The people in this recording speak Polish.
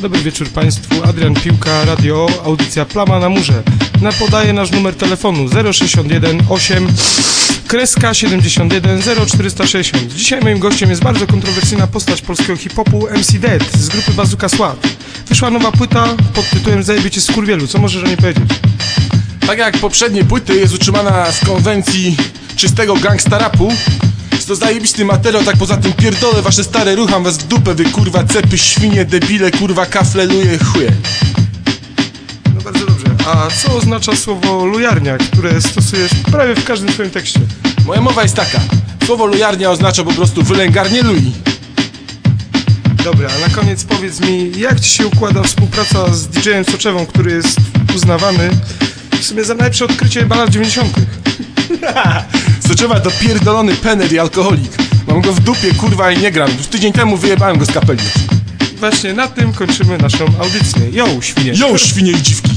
Dobry wieczór Państwu, Adrian Piłka, Radio, audycja Plama na Murze. Na podaje nasz numer telefonu 061 8 kreska 71 0460. Dzisiaj moim gościem jest bardzo kontrowersyjna postać polskiego hip-hopu MC Dead z grupy Bazooka Swat. Wyszła nowa płyta pod tytułem Zajebiecie skurwielu, co możesz o niej powiedzieć? Tak jak poprzednie płyty jest utrzymana z konwencji czystego gangsta rapu to zajebisty materiał, tak poza tym pierdolę wasze stare rucham was w dupę Wy kurwa cepy, świnie, debile, kurwa kafleluje chuje No bardzo dobrze. A co oznacza słowo lujarnia, które stosujesz prawie w każdym swoim tekście? Moja mowa jest taka Słowo lujarnia oznacza po prostu wylęgarnie lui Dobra, a na koniec powiedz mi, jak Ci się układa współpraca z DJ-em Soczewą, który jest uznawany w sumie za najlepsze odkrycie chyba lat 90. Soczewa to pierdolony pener i alkoholik Mam go w dupie, kurwa i nie gram Już tydzień temu wyjebałem go z kapeli Właśnie na tym kończymy naszą audycję. Yo, świnie! Jo, świnie i dziwki